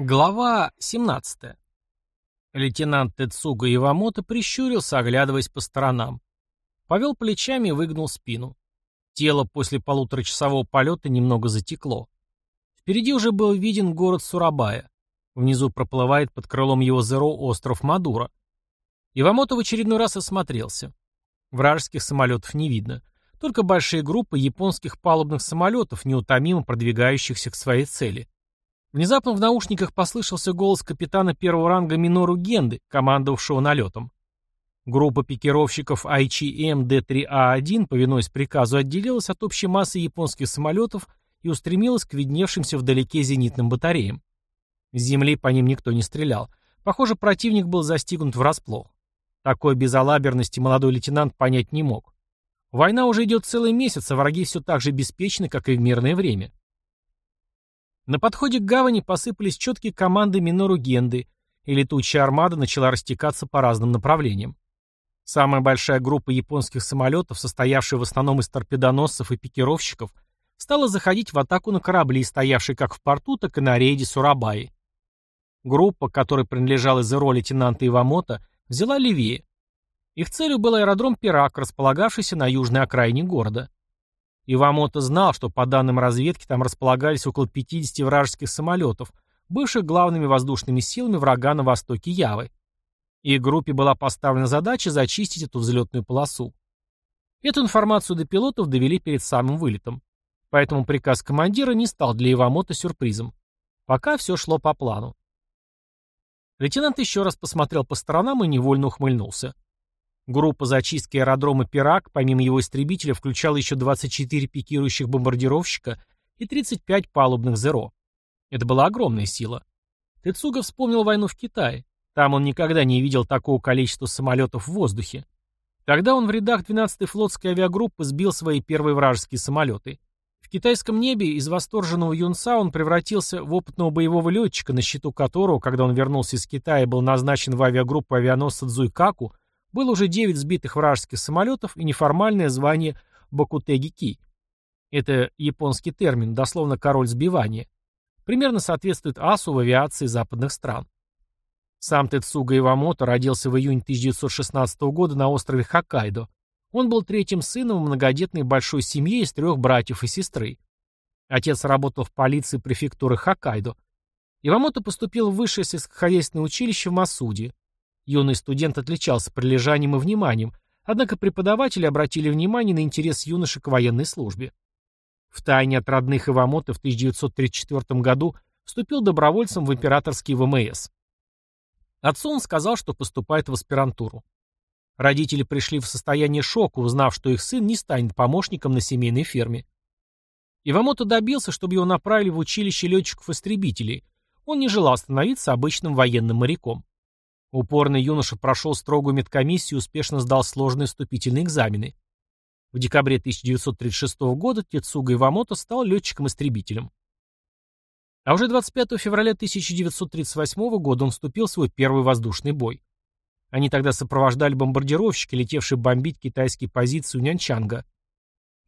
Глава 17. Лейтенант Тецуга Ивамото прищурился, оглядываясь по сторонам. Повел плечами и выгнул спину. Тело после полуторачасового полета немного затекло. Впереди уже был виден город Сурабая. Внизу проплывает под крылом его зеро остров Мадура. Ивамото в очередной раз осмотрелся. Вражеских самолетов не видно. Только большие группы японских палубных самолетов, неутомимо продвигающихся к своей цели. Внезапно в наушниках послышался голос капитана первого ранга Минору Генды, командовавшего налетом. Группа пикировщиков ICM D3A1, повинуясь приказу, отделилась от общей массы японских самолетов и устремилась к видневшимся вдалеке зенитным батареям. С земли по ним никто не стрелял. Похоже, противник был застигнут врасплох. Такой безалаберности молодой лейтенант понять не мог. Война уже идет целый месяц, а враги все так же беспечны, как и в мирное время. На подходе к гавани посыпались четкие команды Минору Генды, и летучая армада начала растекаться по разным направлениям. Самая большая группа японских самолетов, состоявшая в основном из торпедоносцев и пикировщиков, стала заходить в атаку на корабли, стоявшие как в порту, так и на рейде Сурабаи. Группа, которой принадлежал ИЗРО лейтенанта Ивамото, взяла левее. Их целью был аэродром Пирак, располагавшийся на южной окраине города. Ивамото знал, что по данным разведки там располагались около 50 вражеских самолетов, бывших главными воздушными силами врага на востоке Явы. И группе была поставлена задача зачистить эту взлетную полосу. Эту информацию до пилотов довели перед самым вылетом. Поэтому приказ командира не стал для Ивамото сюрпризом. Пока все шло по плану. Лейтенант еще раз посмотрел по сторонам и невольно ухмыльнулся. Группа зачистки аэродрома «Пирак», помимо его истребителя, включала еще 24 пикирующих бомбардировщика и 35 палубных «Зеро». Это была огромная сила. Тецуга вспомнил войну в Китае. Там он никогда не видел такого количества самолетов в воздухе. Тогда он в рядах 12-й флотской авиагруппы сбил свои первые вражеские самолеты. В китайском небе из восторженного юнца он превратился в опытного боевого летчика, на счету которого, когда он вернулся из Китая был назначен в авиагруппу авианосца Цзуйкаку, было уже 9 сбитых вражеских самолетов и неформальное звание Бакутеги-Ки. Это японский термин, дословно «король сбивания». Примерно соответствует асу в авиации западных стран. Сам Тецуга Ивамото родился в июне 1916 года на острове Хоккайдо. Он был третьим сыном в многодетной большой семье из трех братьев и сестры. Отец работал в полиции префектуры Хоккайдо. Ивамото поступил в высшее сельскохозяйственное училище в Масуде. Юный студент отличался прилежанием и вниманием, однако преподаватели обратили внимание на интерес юноши к военной службе. В тайне от родных Ивамото в 1934 году вступил добровольцем в императорский ВМС. Отцу он сказал, что поступает в аспирантуру. Родители пришли в состояние шока, узнав, что их сын не станет помощником на семейной ферме. Ивамото добился, чтобы его направили в училище летчиков-истребителей. Он не желал становиться обычным военным моряком. Упорный юноша прошел строгую медкомиссию и успешно сдал сложные вступительные экзамены. В декабре 1936 года Тецуга Ивамото стал летчиком-истребителем. А уже 25 февраля 1938 года он вступил в свой первый воздушный бой. Они тогда сопровождали бомбардировщики, летевшие бомбить китайские позиции у Нянчанга.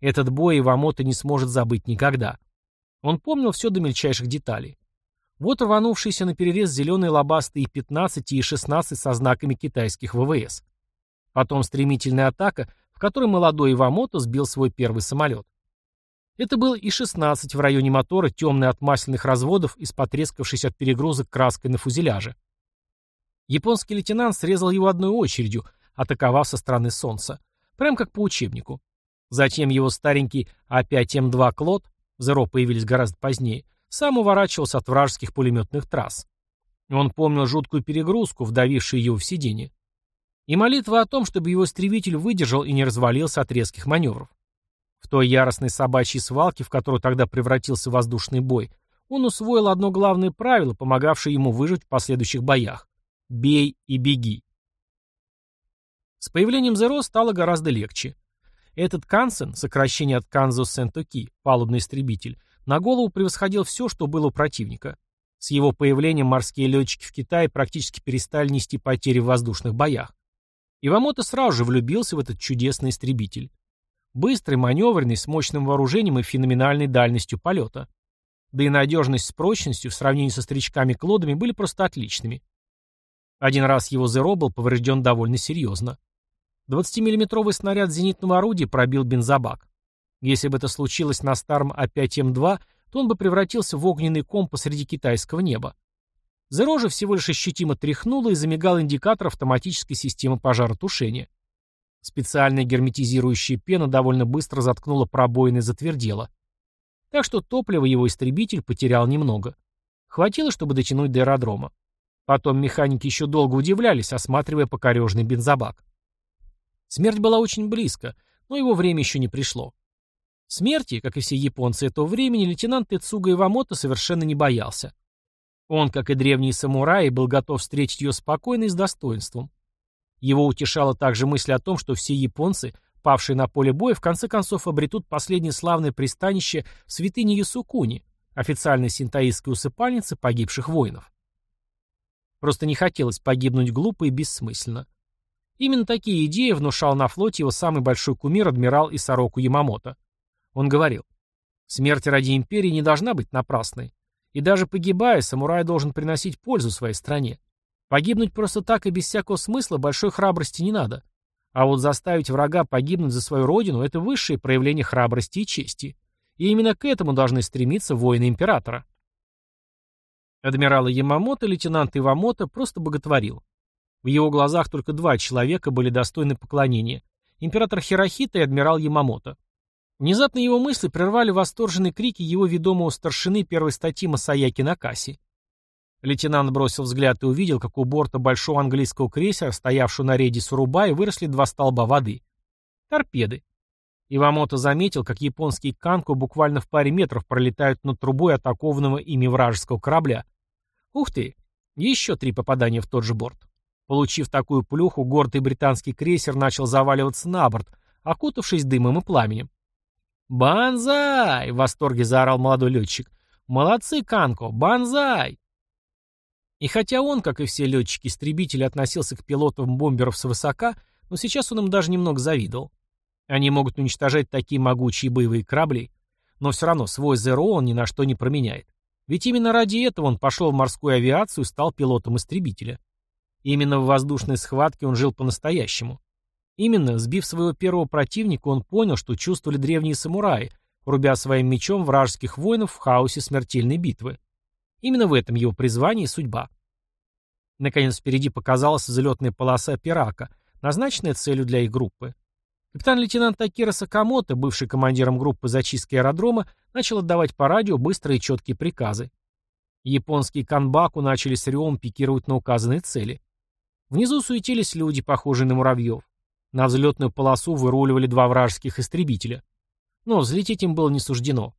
Этот бой Ивамото не сможет забыть никогда. Он помнил все до мельчайших деталей. Вот рванувшиеся на перерез зеленые лобастые И-15 и И-16 со знаками китайских ВВС. Потом стремительная атака, в которой молодой Ивамото сбил свой первый самолет. Это был И-16 в районе мотора, темный от масляных разводов и с потрескавшейся от перегрузок краской на фузеляже. Японский лейтенант срезал его одной очередью, атаковав со стороны солнца. Прям как по учебнику. Затем его старенький А5М2 Клод, Зеро появились гораздо позднее, сам уворачивался от вражеских пулеметных трасс. Он помнил жуткую перегрузку, вдавившую его в сиденье. И молитва о том, чтобы его истребитель выдержал и не развалился от резких маневров. В той яростной собачьей свалке, в которую тогда превратился воздушный бой, он усвоил одно главное правило, помогавшее ему выжить в последующих боях. «Бей и беги». С появлением Зеро стало гораздо легче. Этот Кансен, сокращение от Канзо Сентоки, палубный истребитель, на голову превосходил все, что было у противника. С его появлением морские летчики в Китае практически перестали нести потери в воздушных боях. Ивамото сразу же влюбился в этот чудесный истребитель. Быстрый, маневренный, с мощным вооружением и феноменальной дальностью полета. Да и надежность с прочностью в сравнении со старичками-клодами были просто отличными. Один раз его ЗРО был поврежден довольно серьезно. 20-миллиметровый снаряд зенитного орудия пробил бензобак. Если бы это случилось на старом А5М2, то он бы превратился в огненный ком посреди китайского неба. Зеро же всего лишь ощутимо тряхнуло и замигал индикатор автоматической системы пожаротушения. Специальная герметизирующая пена довольно быстро заткнула пробоины и затвердела. Так что топлива его истребитель потерял немного. Хватило, чтобы дотянуть до аэродрома. Потом механики еще долго удивлялись, осматривая покорежный бензобак. Смерть была очень близко, но его время еще не пришло. Смерти, как и все японцы этого времени, лейтенант Тецуга Ивамото совершенно не боялся. Он, как и древние самураи, был готов встретить ее спокойно и с достоинством. Его утешала также мысль о том, что все японцы, павшие на поле боя, в конце концов обретут последнее славное пристанище в святыне Ясукуни, официальной синтаистской усыпальнице погибших воинов. Просто не хотелось погибнуть глупо и бессмысленно. Именно такие идеи внушал на флоте его самый большой кумир адмирал Исароку Ямамото. Он говорил, смерть ради империи не должна быть напрасной. И даже погибая, самурай должен приносить пользу своей стране. Погибнуть просто так и без всякого смысла большой храбрости не надо. А вот заставить врага погибнуть за свою родину – это высшее проявление храбрости и чести. И именно к этому должны стремиться воины императора. Адмирала Ямамото лейтенант Ивамото просто боготворил. В его глазах только два человека были достойны поклонения – император Хирохита и адмирал Ямамото. Внезапно его мысли прервали восторженные крики его ведомого старшины первой статьи Масаяки Накаси. Лейтенант бросил взгляд и увидел, как у борта большого английского крейсера, стоявшего на рейде Сурубай, выросли два столба воды. Торпеды. Ивамото заметил, как японские канко буквально в паре метров пролетают над трубой атакованного ими вражеского корабля. Ух ты! Еще три попадания в тот же борт. Получив такую плюху, гордый британский крейсер начал заваливаться на борт, окутавшись дымом и пламенем. «Банзай!» — в восторге заорал молодой летчик. «Молодцы, Канко! Банзай!» И хотя он, как и все летчики-истребители, относился к пилотам бомберов свысока, но сейчас он им даже немного завидовал. Они могут уничтожать такие могучие боевые корабли. Но все равно свой ЗРО он ни на что не променяет. Ведь именно ради этого он пошел в морскую авиацию и стал пилотом истребителя. Именно в воздушной схватке он жил по-настоящему. Именно, сбив своего первого противника, он понял, что чувствовали древние самураи, рубя своим мечом вражеских воинов в хаосе смертельной битвы. Именно в этом его призвание и судьба. Наконец впереди показалась взлетная полоса Пирака, назначенная целью для их группы. Капитан-лейтенант Такира Сакамото, бывший командиром группы зачистки аэродрома, начал отдавать по радио быстрые и четкие приказы. Японские канбаку начали с ревом пикировать на указанные цели. Внизу суетились люди, похожие на муравьев. На взлетную полосу выруливали два вражеских истребителя. Но взлететь им было не суждено.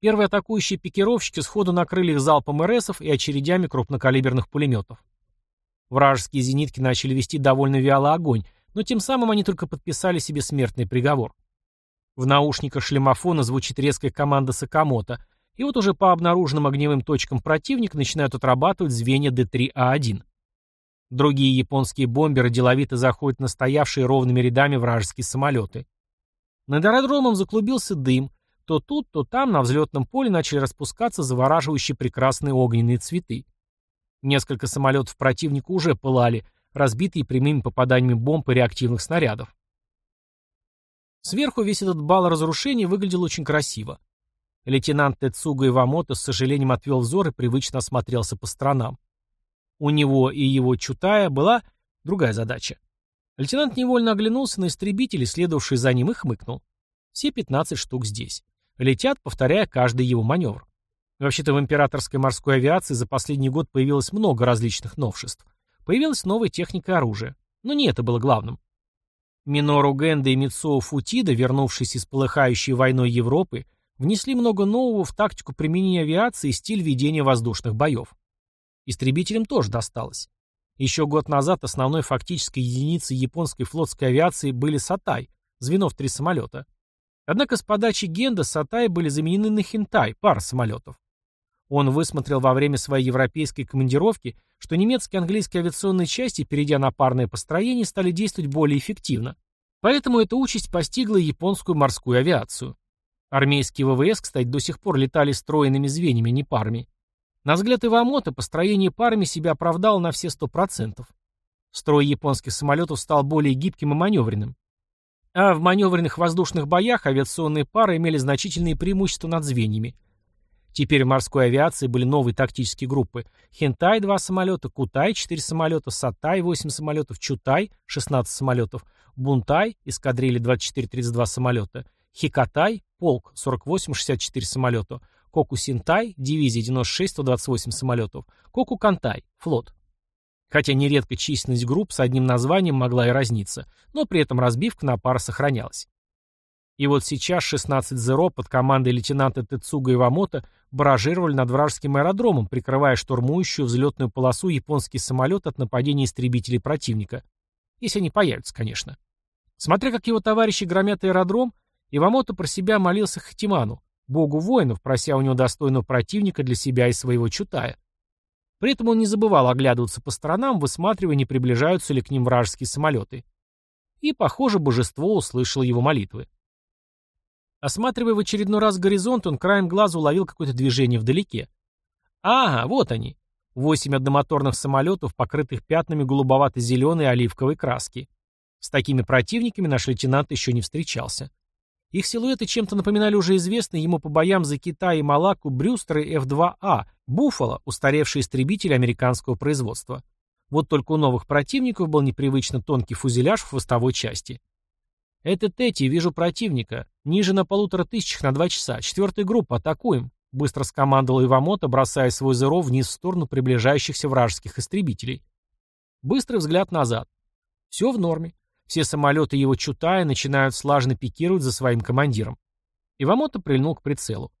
Первые атакующие пикировщики сходу накрыли их залпом РСов и очередями крупнокалиберных пулеметов. Вражеские зенитки начали вести довольно вялый огонь, но тем самым они только подписали себе смертный приговор. В наушниках шлемофона звучит резкая команда Сакамото, и вот уже по обнаруженным огневым точкам противника начинают отрабатывать звенья Д-3А1. Другие японские бомберы деловито заходят на стоявшие ровными рядами вражеские самолеты. Над аэродромом заклубился дым. То тут, то там на взлетном поле начали распускаться завораживающие прекрасные огненные цветы. Несколько самолетов противника уже пылали, разбитые прямыми попаданиями бомб и реактивных снарядов. Сверху весь этот бал разрушений выглядел очень красиво. Лейтенант Тецуга Ивамото с сожалением отвел взор и привычно осмотрелся по сторонам. У него и его чутая была другая задача. Лейтенант невольно оглянулся на истребители, следовавшие за ним, и хмыкнул. Все 15 штук здесь. Летят, повторяя каждый его маневр. Вообще-то в императорской морской авиации за последний год появилось много различных новшеств. Появилась новая техника оружия. Но не это было главным. Минору Генда и Митсуо Футида, вернувшись из полыхающей войной Европы, внесли много нового в тактику применения авиации и стиль ведения воздушных боев. Истребителям тоже досталось. Еще год назад основной фактической единицей японской флотской авиации были Сатай, звено в три самолета. Однако с подачи Генда Сатай были заменены на Хинтай, пара самолетов. Он высмотрел во время своей европейской командировки, что немецкие и английские авиационные части, перейдя на парное построение, стали действовать более эффективно. Поэтому эта участь постигла японскую морскую авиацию. Армейские ВВС, кстати, до сих пор летали стройными звеньями, не парами. На взгляд Ивамота, построение парами себя оправдало на все сто процентов. Строй японских самолетов стал более гибким и маневренным. А в маневренных воздушных боях авиационные пары имели значительные преимущества над звеньями. Теперь в морской авиации были новые тактические группы. Хентай – 2 самолета, Кутай – 4 самолета, Сатай – 8 самолетов, Чутай – 16 самолетов, Бунтай – эскадрилья 24-32 самолета, Хикатай – полк 48-64 самолета, Кокусинтай – дивизия 96-128 самолетов, Кокукантай – флот. Хотя нередко численность групп с одним названием могла и разниться, но при этом разбивка на пары сохранялась. И вот сейчас 16 Зеро под командой лейтенанта Тецуга Ивамото баражировали над вражеским аэродромом, прикрывая штурмующую взлетную полосу японский самолет от нападения истребителей противника. Если они появятся, конечно. Смотря как его товарищи громят аэродром, Ивамото про себя молился Хатиману, богу воинов, прося у него достойного противника для себя и своего чутая. При этом он не забывал оглядываться по сторонам, высматривая, не приближаются ли к ним вражеские самолеты. И, похоже, божество услышало его молитвы. Осматривая в очередной раз горизонт, он краем глаза уловил какое-то движение вдалеке. Ага, вот они. Восемь одномоторных самолетов, покрытых пятнами голубовато-зеленой оливковой краски. С такими противниками наш лейтенант еще не встречался. Их силуэты чем-то напоминали уже известные ему по боям за Китай и Малакку Брюстеры F-2A, Буффало, устаревшие истребители американского производства. Вот только у новых противников был непривычно тонкий фузеляж в хвостовой части. «Это Тети, вижу противника. Ниже на полутора тысячах на два часа. Четвертая группа, атакуем», — быстро скомандовал Ивамото, бросая свой зеро вниз в сторону приближающихся вражеских истребителей. Быстрый взгляд назад. Все в норме. Все самолеты его чутая начинают слаженно пикировать за своим командиром. Ивамото прильнул к прицелу.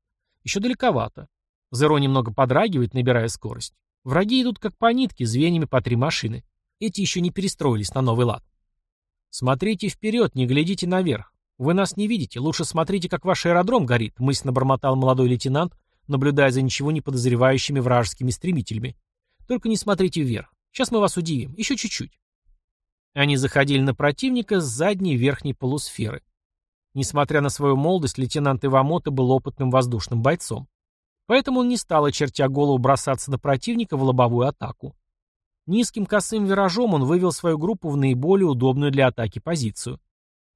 Еще далековато. Зеро немного подрагивает, набирая скорость. Враги идут как по нитке, звеньями по три машины. Эти еще не перестроились на новый лад. «Смотрите вперед, не глядите наверх. Вы нас не видите, лучше смотрите, как ваш аэродром горит», мысленно бормотал молодой лейтенант, наблюдая за ничего не подозревающими вражескими истребителями. «Только не смотрите вверх. Сейчас мы вас удивим. Еще чуть-чуть». Они заходили на противника с задней верхней полусферы. Несмотря на свою молодость, лейтенант Ивамото был опытным воздушным бойцом. Поэтому он не стал, очертя голову, бросаться на противника в лобовую атаку. Низким косым виражом он вывел свою группу в наиболее удобную для атаки позицию.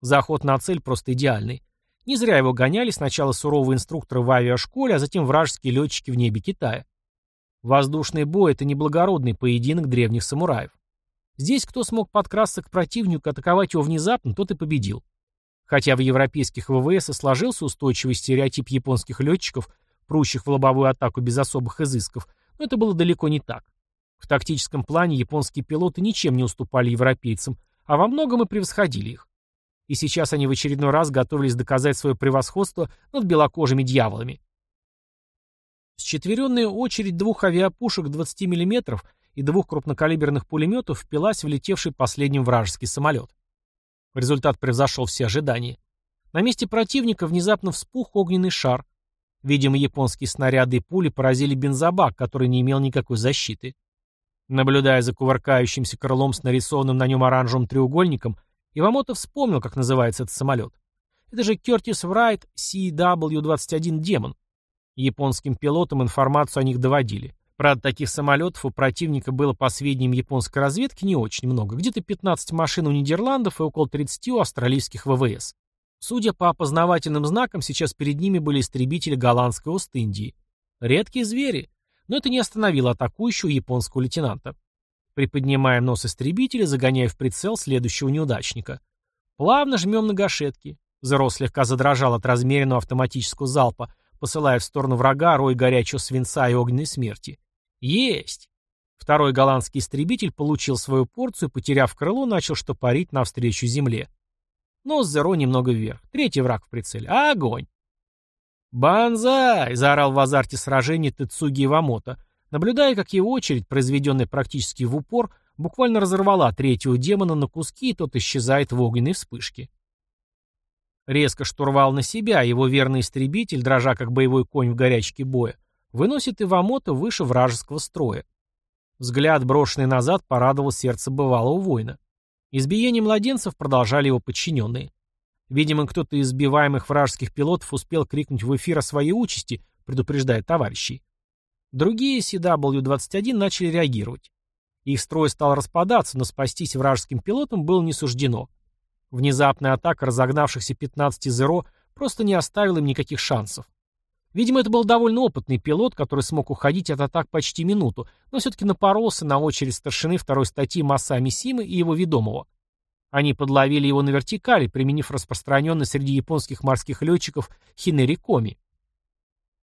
Заход на цель просто идеальный. Не зря его гоняли сначала суровые инструкторы в авиашколе, а затем вражеские летчики в небе Китая. Воздушный бой — это не благородный поединок древних самураев. Здесь кто смог подкрасться к противнику, атаковать его внезапно, тот и победил. Хотя в европейских ВВС и сложился устойчивый стереотип японских летчиков, прущих в лобовую атаку без особых изысков, но это было далеко не так. В тактическом плане японские пилоты ничем не уступали европейцам, а во многом и превосходили их. И сейчас они в очередной раз готовились доказать свое превосходство над белокожими дьяволами. Счетверенная очередь двух авиапушек 20 мм и двух крупнокалиберных пулеметов впилась в летевший последним вражеский самолет. Результат превзошел все ожидания. На месте противника внезапно вспух огненный шар. Видимо, японские снаряды и пули поразили бензобак, который не имел никакой защиты. Наблюдая за кувыркающимся крылом с нарисованным на нем оранжевым треугольником, Ивамото вспомнил, как называется этот самолет. Это же Кертис Врайт CW-21 «Демон». Японским пилотам информацию о них доводили. Правда, таких самолетов у противника было, по сведениям японской разведки, не очень много. Где-то 15 машин у Нидерландов и около 30 у австралийских ВВС. Судя по опознавательным знакам, сейчас перед ними были истребители голландской Ост-Индии. Редкие звери, но это не остановило атакующего японского лейтенанта. Приподнимаем нос истребителя, загоняя в прицел следующего неудачника. Плавно жмем на гашетки. Зеро слегка задрожал от размеренного автоматического залпа, посылая в сторону врага рой горячего свинца и огненной смерти. Есть! Второй голландский истребитель получил свою порцию, потеряв крыло, начал штопорить навстречу земле. Нос Зеро немного вверх. Третий враг в прицеле. Огонь! «Банзай!» — заорал в азарте сражения Тецуги Ивамото, наблюдая, как его очередь, произведенная практически в упор, буквально разорвала третьего демона на куски, и тот исчезает в огненной вспышке. Резко штурвал на себя, его верный истребитель, дрожа как боевой конь в горячке боя, выносит Ивамото выше вражеского строя. Взгляд, брошенный назад, порадовал сердце бывалого воина. Избиение младенцев продолжали его подчиненные. Видимо, кто-то из сбиваемых вражеских пилотов успел крикнуть в эфир о своей участи, предупреждая товарищей. Другие CW-21 начали реагировать. Их строй стал распадаться, но спастись вражеским пилотам было не суждено. Внезапная атака разогнавшихся 15 Зеро просто не оставила им никаких шансов. Видимо, это был довольно опытный пилот, который смог уходить от атак почти минуту, но все-таки напоролся на очередь старшины второй статьи Масами Симы и его ведомого. Они подловили его на вертикали, применив распространенный среди японских морских летчиков хинери коми.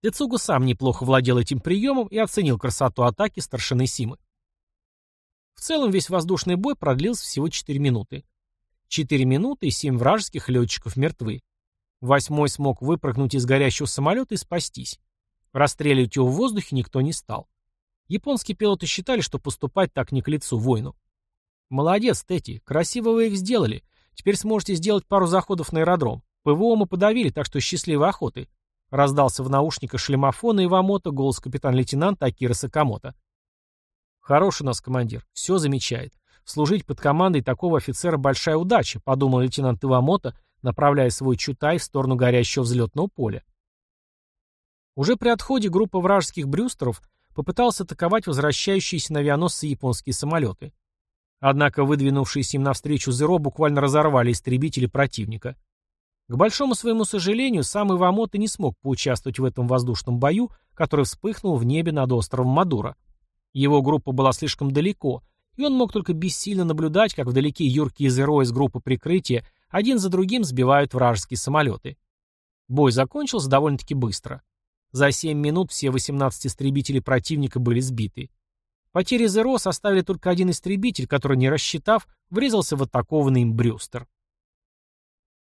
Тецугу сам неплохо владел этим приемом и оценил красоту атаки старшины Симы. В целом весь воздушный бой продлился всего 4 минуты. 4 минуты и 7 вражеских летчиков мертвы. Восьмой смог выпрыгнуть из горящего самолета и спастись. Расстреливать его в воздухе никто не стал. Японские пилоты считали, что поступать так не к лицу воину. «Молодец, Тети, красиво вы их сделали. Теперь сможете сделать пару заходов на аэродром. ПВО мы подавили, так что счастливой охоты», — раздался в наушниках шлемофона Ивамото голос капитан-лейтенанта Акира Сакамото. «Хороший у нас командир, все замечает. Служить под командой такого офицера большая удача», — подумал лейтенант Ивамото, направляя свой чутай в сторону горящего взлетного поля. Уже при отходе группа вражеских брюстеров попыталась атаковать возвращающиеся на авианосцы японские самолеты. Однако выдвинувшиеся им навстречу Зеро буквально разорвали истребители противника. К большому своему сожалению, сам Ивамото не смог поучаствовать в этом воздушном бою, который вспыхнул в небе над островом Мадура. Его группа была слишком далеко, и он мог только бессильно наблюдать, как вдалеке юркие Зеро из группы прикрытия один за другим сбивают вражеские самолеты. Бой закончился довольно-таки быстро. За 7 минут все 18 истребителей противника были сбиты. Потери Зеро составили только один истребитель, который, не рассчитав, врезался в атакованный им Брюстер.